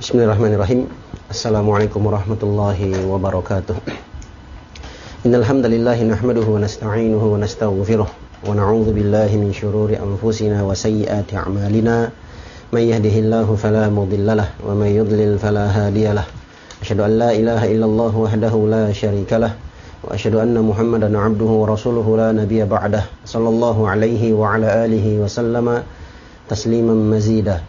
Bismillahirrahmanirrahim. Assalamualaikum warahmatullahi wabarakatuh. Innal hamdalillah nahmaduhu wa nasta'inuhu wa nastaghfiruh wa na'udzu billahi min shururi anfusina wa sayyiati a'malina. May yahdihillahu fala mudhillalah wa may yudlil fala hadiyalah. Asyhadu an la ilaha illallah wahdahu la syarikalah wa asyhadu anna Muhammadan 'abduhu wa rasuluhu la nabiyya ba'dah. Sallallahu alaihi wa ala alihi wa sallama tasliman mazida.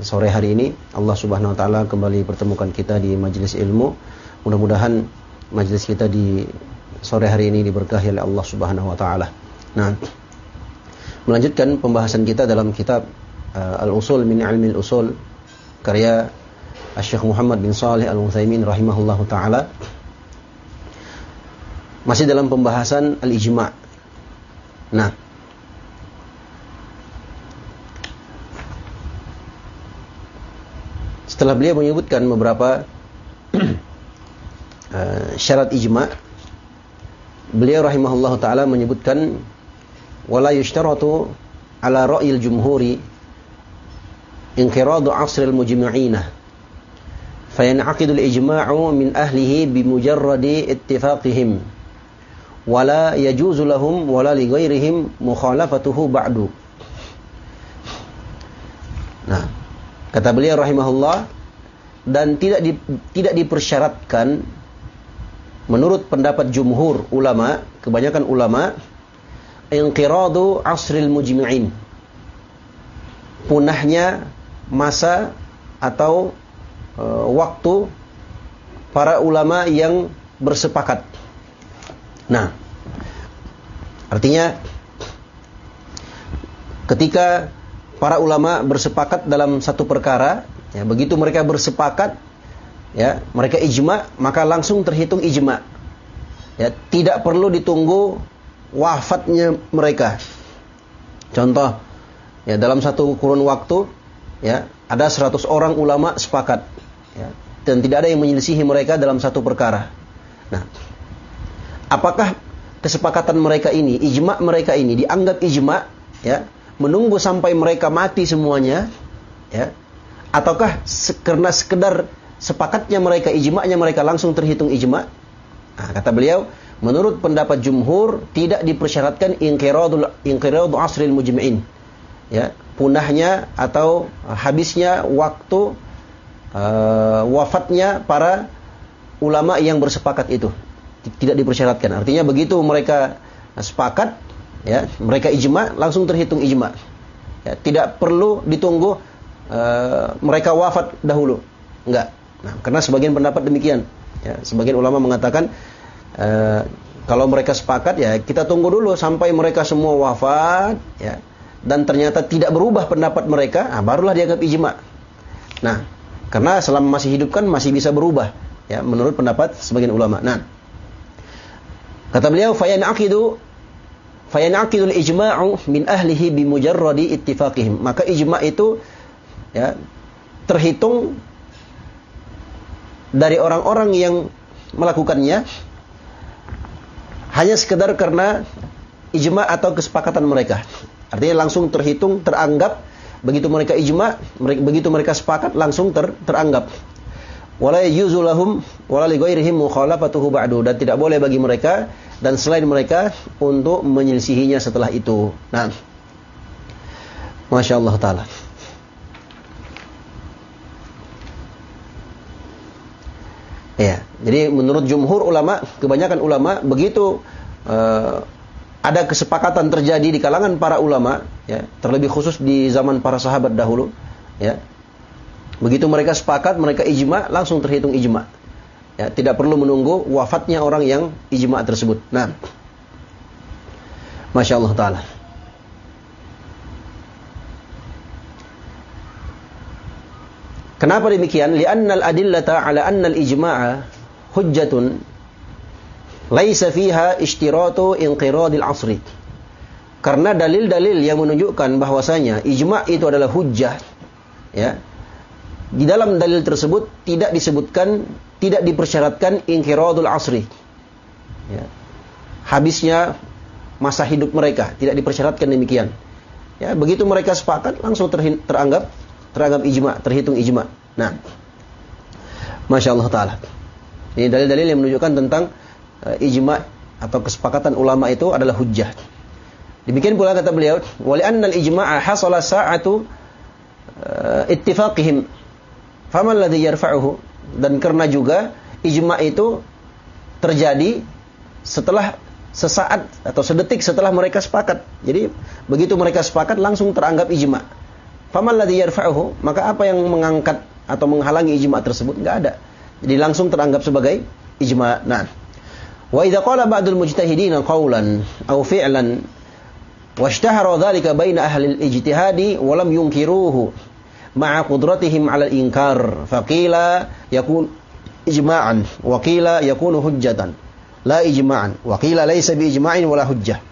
sore hari ini Allah Subhanahu wa taala kembali pertemukan kita di majelis ilmu. Mudah-mudahan majelis kita di sore hari ini diberkahi oleh Allah Subhanahu wa taala. Nah, melanjutkan pembahasan kita dalam kitab uh, Al-Usul min Ilmi Al-Usul karya Syekh Muhammad bin Saleh Al-Utsaimin rahimahullahu taala. Masih dalam pembahasan al-ijma'. Nah, setelah beliau menyebutkan beberapa uh, syarat ijma beliau rahimahullah taala menyebutkan wala yushtaratu ala ra'yil jumhuri inqiradu asril mujmi'ina al-ijma'u min ahlihi bimujarradi ittifaqihim wala yajuzu lahum wala li ghairihim mukhalafatuhu ba'du. Nah, Kata beliau rahimahullah dan tidak di, tidak dipersyaratkan menurut pendapat jumhur ulama, kebanyakan ulama inqiradu asril mujmi'in. Punahnya masa atau e, waktu para ulama yang bersepakat. Nah, artinya ketika para ulama bersepakat dalam satu perkara, ya, begitu mereka bersepakat, ya, mereka ijma, maka langsung terhitung ijma. Ya, tidak perlu ditunggu wafatnya mereka. Contoh, ya dalam satu kurun waktu, ya, ada 100 orang ulama sepakat, ya, dan tidak ada yang menyelisihi mereka dalam satu perkara. Nah, apakah kesepakatan mereka ini, ijma mereka ini dianggap ijma, ya, menunggu sampai mereka mati semuanya, ya, ataukah karena sekedar sepakatnya mereka, ijma'nya mereka langsung terhitung ijma'? Nah, kata beliau, menurut pendapat jumhur tidak dipersyaratkan inqiradul inqiradu asril mujma'in. Ya, punahnya atau habisnya waktu uh, wafatnya para ulama yang bersepakat itu. Tidak dipersyaratkan. Artinya begitu mereka sepakat ya mereka ijma langsung terhitung ijma ya, tidak perlu ditunggu uh, mereka wafat dahulu. Enggak. Nah karena sebagian pendapat demikian. Ya sebagian ulama mengatakan uh, kalau mereka sepakat ya kita tunggu dulu sampai mereka semua wafat ya. Dan ternyata tidak berubah pendapat mereka nah, barulah dianggap ijma. Nah karena selama masih hidup kan masih bisa berubah ya menurut pendapat sebagian ulama. Nah kata beliau fayan akidu fayanaqidul ijma'u min ahlihi bimujarradi ittifaqihim. Maka ijma' itu ya terhitung dari orang-orang yang melakukannya hanya sekedar karena ijma' atau kesepakatan mereka. Artinya langsung terhitung, teranggap begitu mereka ijma, begitu mereka sepakat langsung ter, teranggap. Wala yajuzu lahum wala ghairihim mukhalafatuhu ba'du dan tidak boleh bagi mereka dan selain mereka untuk menyelisihinya setelah itu. Nah, Masya Allah Ta'ala. Ya, jadi menurut jumhur ulama, kebanyakan ulama begitu uh, ada kesepakatan terjadi di kalangan para ulama, ya, terlebih khusus di zaman para sahabat dahulu, ya. Begitu mereka sepakat, mereka ijma, langsung terhitung ijma. Ya, tidak perlu menunggu wafatnya orang yang ijma tersebut. Nah, masya Allah taala. Kenapa demikian? Li'anna al-adillata ala anna al-ijma'a hujjatun laisa fiha ishtiratu inqiradil asri. Karena dalil-dalil yang menunjukkan bahwasanya ijma' itu adalah hujjah ya. Di dalam dalil tersebut tidak disebutkan tidak dipersyaratkan inqiradul asri. Ya. Habisnya masa hidup mereka tidak dipersyaratkan demikian. Ya, begitu mereka sepakat langsung teranggap teranggap ijma, terhitung ijma. Nah, masya Allah taala. Ini dalil-dalil yang menunjukkan tentang uh, ijma atau kesepakatan ulama itu adalah hujjah. Demikian pula kata beliau, wali annal ijma'a hasala sa'atu uh, ittifaqihim. Faman ladzi yarfa'uhu? Dan karena juga ijma itu terjadi setelah sesaat atau sedetik setelah mereka sepakat. Jadi begitu mereka sepakat langsung teranggap ijma. Faman ladzi yarfa'uhu? Maka apa yang mengangkat atau menghalangi ijma tersebut? Enggak ada. Jadi langsung teranggap sebagai ijma. Nah, wa idza qala ba'dul mujtahidin qawlan aw fi'lan washtahara dhalika baina ahli al-ijtihadi wa lam yunkiruhu ma'a qudratihim 'ala al-inkar faqila yakun ijma'an wa qila yakunu hujjatan. La ijma'an wa qila laysa bi ijma'in wala hujjah.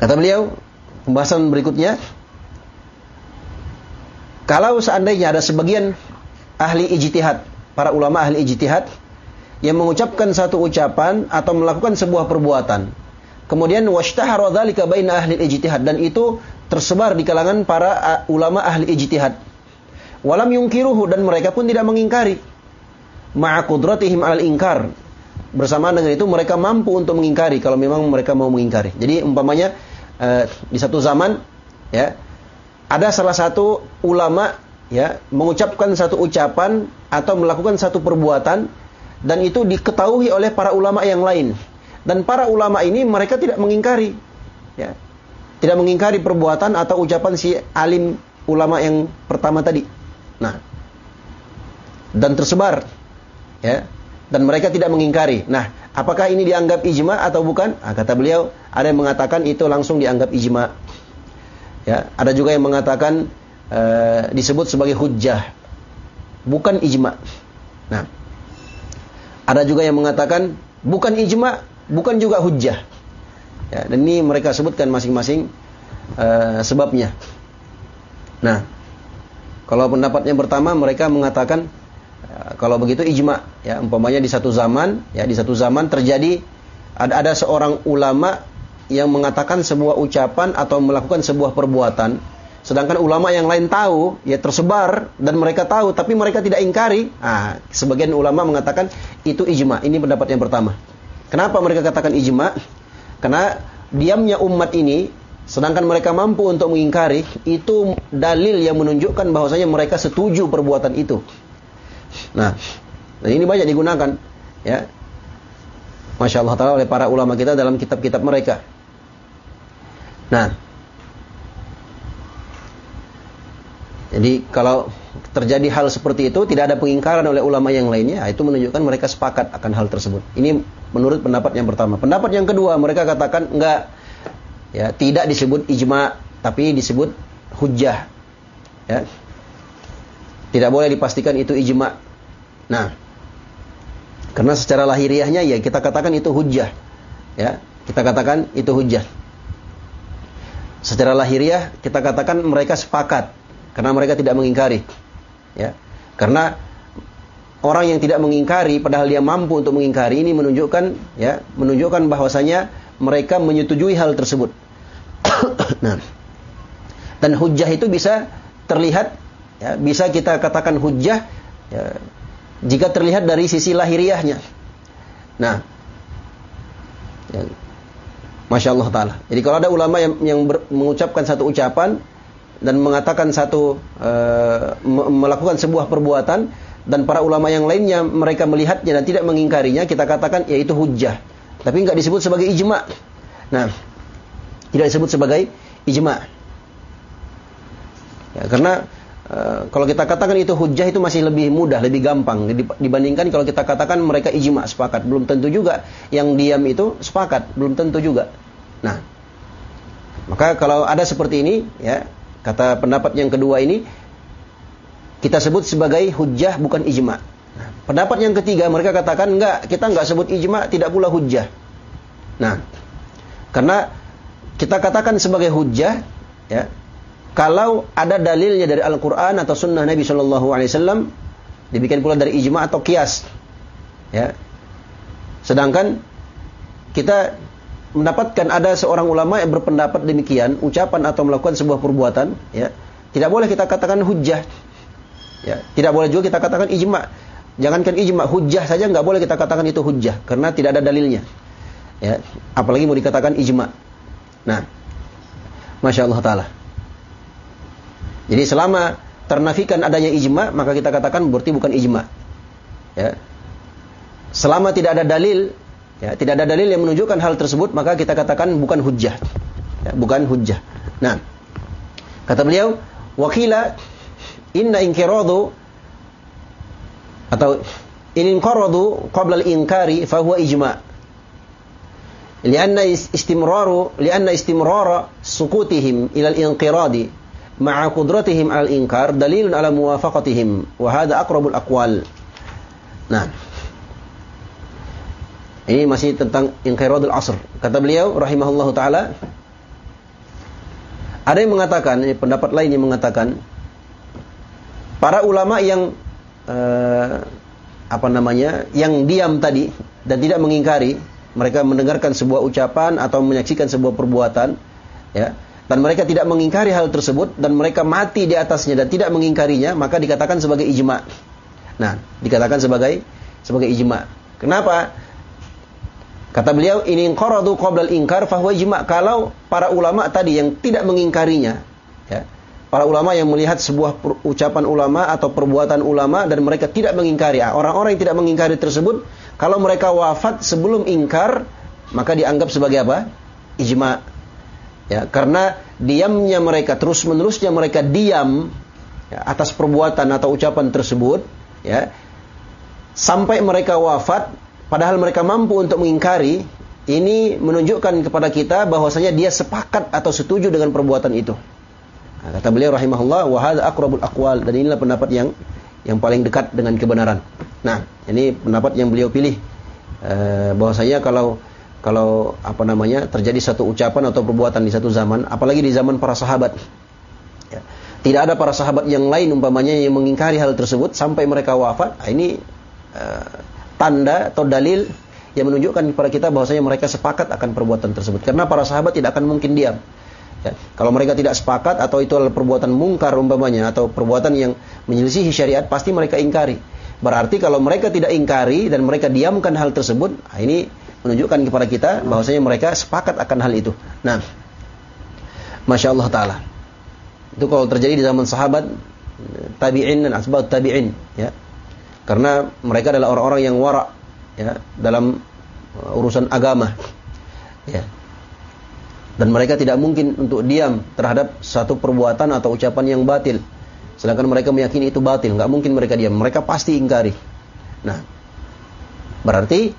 Kata beliau pembahasan berikutnya kalau seandainya ada sebagian ahli ijtihad, para ulama ahli ijtihad yang mengucapkan satu ucapan atau melakukan sebuah perbuatan, kemudian washtahara dzalika baina ahli ijtihad dan itu tersebar di kalangan para ulama ahli ijtihad. Walam yungkiruhu dan mereka pun tidak mengingkari. Ma'a qudratihim al ingkar. Bersamaan dengan itu mereka mampu untuk mengingkari kalau memang mereka mau mengingkari. Jadi umpamanya eh, di satu zaman ya ada salah satu ulama ya mengucapkan satu ucapan atau melakukan satu perbuatan dan itu diketahui oleh para ulama yang lain. Dan para ulama ini mereka tidak mengingkari ya. Tidak mengingkari perbuatan atau ucapan si alim ulama yang pertama tadi. Nah dan tersebar ya. Dan mereka tidak mengingkari. Nah apakah ini dianggap ijma atau bukan? Nah, kata beliau ada yang mengatakan itu langsung dianggap ijma. Ya, ada juga yang mengatakan uh, disebut sebagai hujjah, bukan ijma. Nah, ada juga yang mengatakan bukan ijma, bukan juga hujjah. Ya, dan ini mereka sebutkan masing-masing uh, sebabnya. Nah, kalau pendapat yang pertama mereka mengatakan uh, kalau begitu ijma, ya umpamanya di satu zaman, ya di satu zaman terjadi ada ada seorang ulama yang mengatakan sebuah ucapan atau melakukan sebuah perbuatan sedangkan ulama yang lain tahu ya tersebar dan mereka tahu tapi mereka tidak ingkari. Ah sebagian ulama mengatakan itu ijma. Ini pendapat yang pertama. Kenapa mereka katakan ijma? Karena diamnya umat ini sedangkan mereka mampu untuk mengingkari itu dalil yang menunjukkan bahwasanya mereka setuju perbuatan itu. Nah dan ini banyak digunakan ya. Masya Allah Ta'ala oleh para ulama kita dalam kitab-kitab mereka. Nah, jadi kalau terjadi hal seperti itu tidak ada pengingkaran oleh ulama yang lainnya, itu menunjukkan mereka sepakat akan hal tersebut. Ini menurut pendapat yang pertama. Pendapat yang kedua mereka katakan enggak, ya tidak disebut ijma, tapi disebut hujjah. Ya. Tidak boleh dipastikan itu ijma. Nah, karena secara lahiriahnya ya kita katakan itu hujjah. Ya, kita katakan itu hujjah. Secara lahiriah kita katakan mereka sepakat karena mereka tidak mengingkari. Ya. Karena orang yang tidak mengingkari padahal dia mampu untuk mengingkari ini menunjukkan ya, menunjukkan bahwasanya mereka menyetujui hal tersebut. nah. Dan hujah itu bisa terlihat ya, bisa kita katakan hujah ya, jika terlihat dari sisi lahiriahnya. Nah, ya, Masya Allah Ta'ala. Jadi kalau ada ulama yang, yang ber, mengucapkan satu ucapan dan mengatakan satu, e, melakukan sebuah perbuatan dan para ulama yang lainnya mereka melihatnya dan tidak mengingkarinya, kita katakan yaitu hujah. Tapi nggak disebut sebagai ijma. Nah, tidak disebut sebagai ijma. Ya, karena uh, kalau kita katakan itu hujah itu masih lebih mudah, lebih gampang dibandingkan kalau kita katakan mereka ijma sepakat. Belum tentu juga yang diam itu sepakat, belum tentu juga. Nah, maka kalau ada seperti ini, ya kata pendapat yang kedua ini kita sebut sebagai hujah bukan ijma. Pendapat yang ketiga mereka katakan enggak, kita enggak sebut ijma, tidak pula hujah. Nah, karena kita katakan sebagai hujah, ya, kalau ada dalilnya dari Al-Quran atau Sunnah Nabi Shallallahu Alaihi Wasallam, dibikin pula dari ijma atau kias, ya. Sedangkan kita mendapatkan ada seorang ulama yang berpendapat demikian, ucapan atau melakukan sebuah perbuatan, ya, tidak boleh kita katakan hujah, ya, tidak boleh juga kita katakan ijma. Jangankan ijma, hujah saja nggak boleh kita katakan itu hujah karena tidak ada dalilnya, ya, apalagi mau dikatakan ijma. Nah, masya Allah taala. Jadi selama ternafikan adanya ijma, maka kita katakan berarti bukan ijma. Ya. Selama tidak ada dalil, ya, tidak ada dalil yang menunjukkan hal tersebut, maka kita katakan bukan hujjah. Ya, bukan hujjah. Nah, kata beliau, wakila inna inkiradu atau in inqaradu qabla al-inkari fa huwa ijma. Lianna istimraru lianna istimrara sukutihim ila al-inqiradi ma'a qudratihim al inkar dalilun ala muwafaqatihim wa hadha aqrabul aqwal. Ini masih tentang inqiradul asr. Kata beliau rahimahullahu taala ada yang mengatakan, pendapat lain yang mengatakan para ulama yang eh, apa namanya, yang diam tadi dan tidak mengingkari, mereka mendengarkan sebuah ucapan atau menyaksikan sebuah perbuatan, ya, dan mereka tidak mengingkari hal tersebut dan mereka mati di atasnya dan tidak mengingkarinya maka dikatakan sebagai ijma. Nah, dikatakan sebagai sebagai ijma. Kenapa? Kata beliau, ini qaradu qabla al-inkar fahuwa ijma. Kalau para ulama tadi yang tidak mengingkarinya, ya, para ulama yang melihat sebuah ucapan ulama atau perbuatan ulama dan mereka tidak mengingkari. Ah, orang-orang yang tidak mengingkari tersebut, kalau mereka wafat sebelum ingkar, maka dianggap sebagai apa? Ijma. Ya, karena diamnya mereka terus menerusnya mereka diam ya, atas perbuatan atau ucapan tersebut, ya, sampai mereka wafat, padahal mereka mampu untuk mengingkari, ini menunjukkan kepada kita bahwasanya dia sepakat atau setuju dengan perbuatan itu. Nah, kata beliau rahimahullah, wahad akrabul akwal dan inilah pendapat yang yang paling dekat dengan kebenaran. Nah, ini pendapat yang beliau pilih. Eh, bahwasanya kalau kalau apa namanya terjadi satu ucapan atau perbuatan di satu zaman, apalagi di zaman para sahabat. Ya. Tidak ada para sahabat yang lain umpamanya yang mengingkari hal tersebut sampai mereka wafat. Nah, ini uh, tanda atau dalil yang menunjukkan kepada kita bahwasanya mereka sepakat akan perbuatan tersebut. Karena para sahabat tidak akan mungkin diam. Ya. Kalau mereka tidak sepakat atau itu adalah perbuatan mungkar umpamanya atau perbuatan yang menyelisihi syariat, pasti mereka ingkari. Berarti kalau mereka tidak ingkari dan mereka diamkan hal tersebut, nah ini menunjukkan kepada kita bahwasanya mereka sepakat akan hal itu. Nah, masya Allah taala. Itu kalau terjadi di zaman sahabat, tabi'in dan asbab tabi'in, ya. Karena mereka adalah orang-orang yang wara, ya, dalam uh, urusan agama, ya. Dan mereka tidak mungkin untuk diam terhadap satu perbuatan atau ucapan yang batil. Sedangkan mereka meyakini itu batil, nggak mungkin mereka diam. Mereka pasti ingkari. Nah, berarti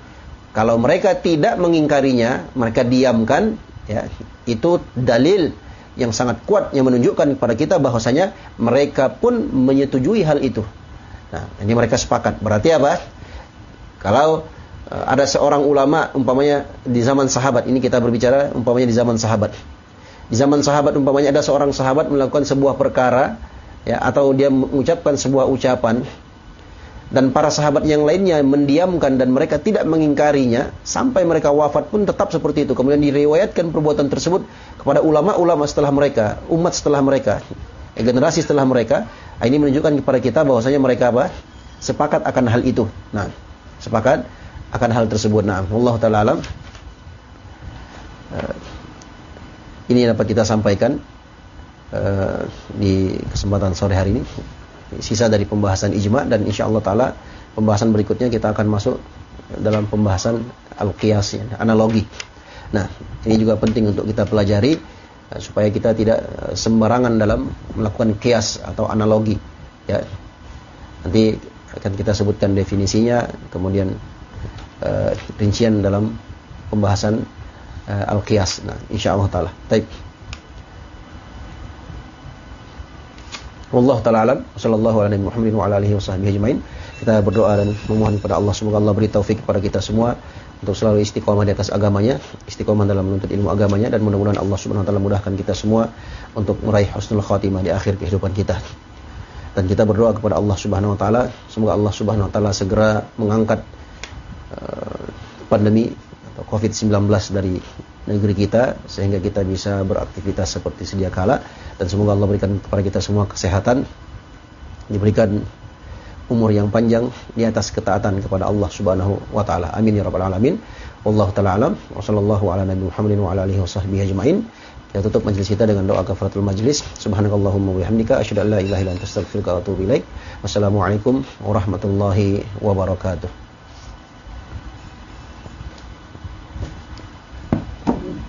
kalau mereka tidak mengingkarinya, mereka diamkan, ya, itu dalil yang sangat kuat yang menunjukkan kepada kita bahwasanya mereka pun menyetujui hal itu. Nah, ini mereka sepakat. Berarti apa? Kalau uh, ada seorang ulama umpamanya di zaman sahabat, ini kita berbicara umpamanya di zaman sahabat. Di zaman sahabat umpamanya ada seorang sahabat melakukan sebuah perkara ya atau dia mengucapkan sebuah ucapan dan para sahabat yang lainnya mendiamkan dan mereka tidak mengingkarinya sampai mereka wafat pun tetap seperti itu. Kemudian diriwayatkan perbuatan tersebut kepada ulama-ulama setelah mereka, umat setelah mereka, generasi setelah mereka. Ah, ini menunjukkan kepada kita bahwasanya mereka apa? Sepakat akan hal itu. Nah, sepakat akan hal tersebut. Nah, Allah taala alam. Uh, ini dapat kita sampaikan uh, di kesempatan sore hari ini sisa dari pembahasan ijma dan insya Allah taala pembahasan berikutnya kita akan masuk dalam pembahasan al-qiyas ya, analogi. Nah, ini juga penting untuk kita pelajari supaya kita tidak uh, sembarangan dalam melakukan kias atau analogi. Ya, nanti akan kita sebutkan definisinya, kemudian uh, rincian dalam pembahasan uh, al-qiyas. Nah, insyaallah taala. Baik. Wallahu taala alam. Wassallallahu ala nabi Muhammadin wa alihi wasahbihi ajmain. Kita berdoa dan memohon kepada Allah semoga Allah beri taufik kepada kita semua untuk selalu istiqomah di atas agamanya, istiqomah dalam menuntut ilmu agamanya dan mudah-mudahan Allah Subhanahu wa taala mudahkan kita semua untuk meraih husnul khatimah di akhir kehidupan kita. Dan kita berdoa kepada Allah Subhanahu wa taala semoga Allah Subhanahu wa taala segera mengangkat uh, pandemi atau Covid-19 dari negeri kita sehingga kita bisa beraktivitas seperti sedia kala dan semoga Allah berikan kepada kita semua kesehatan diberikan umur yang panjang di atas ketaatan kepada Allah Subhanahu wa taala. Amin ya rabbal alamin. Wallahu taala alam wa sallallahu ala nabi Muhammadin wa ala alihi wasahbihi ajmain. Kita tutup majelis kita dengan doa kafaratul majlis. Subhanakallahumma wa asyhadu an la ilaha illa anta astaghfiruka wa atubu ilaik. Wassalamualaikum warahmatullahi wabarakatuh.